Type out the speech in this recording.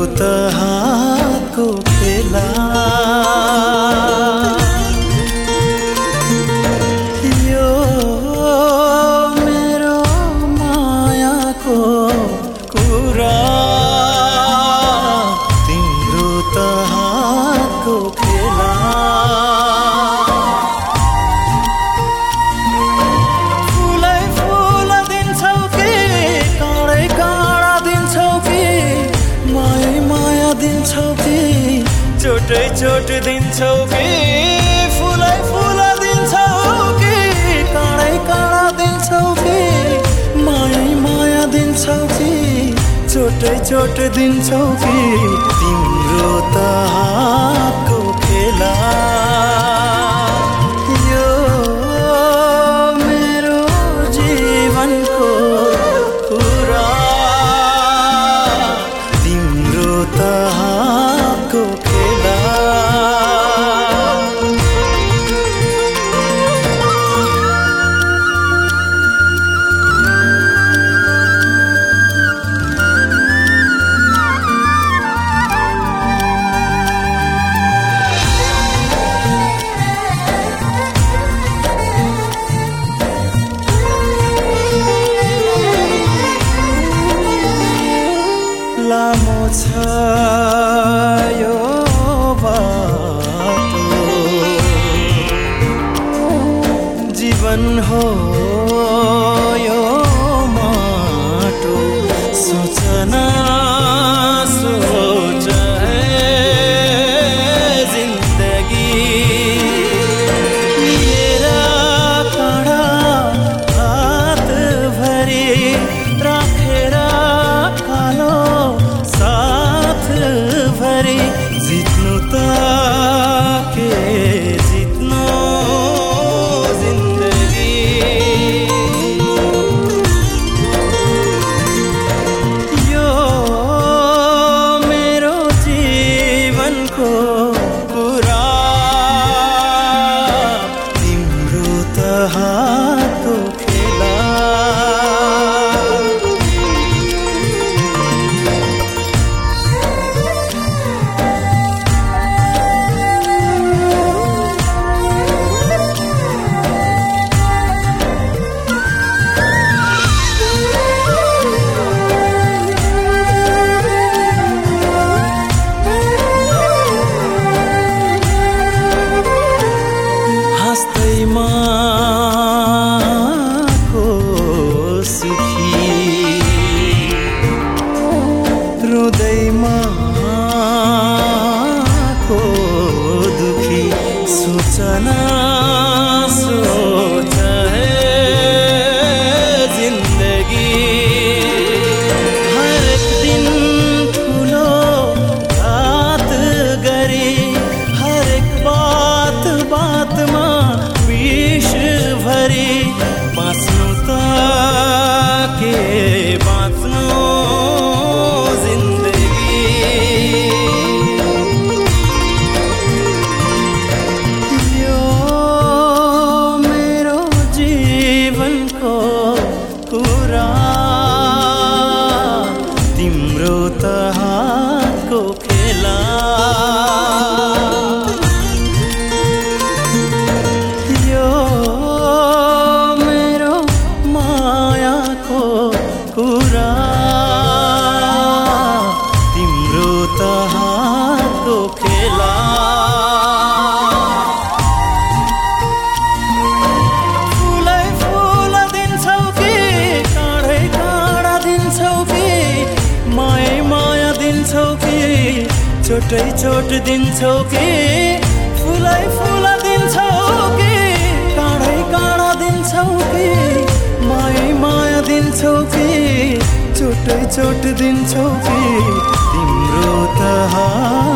तिम्रो त हातको खेला यो मेरो मायाको कुरा। चोटै चोट दिन्छौ कि? फुलै फुल दिन्छौ कि? काँडै काँडा दिन्छौ कि? माया माया दिन्छौ कि? चोटै चोट दिन्छौ कि? तिम्रो त हातको खेला। जीवन हो यो माटो सोचना रुँदैमा को दुखी सोचना चोटै चोट दिन्छौ कि? फुलै फुल दिन्छौ कि? काँडै काँडा दिन्छौ कि? माया माया दिन्छौ कि? चोटै चोट दिन्छौ कि? तिम्रो त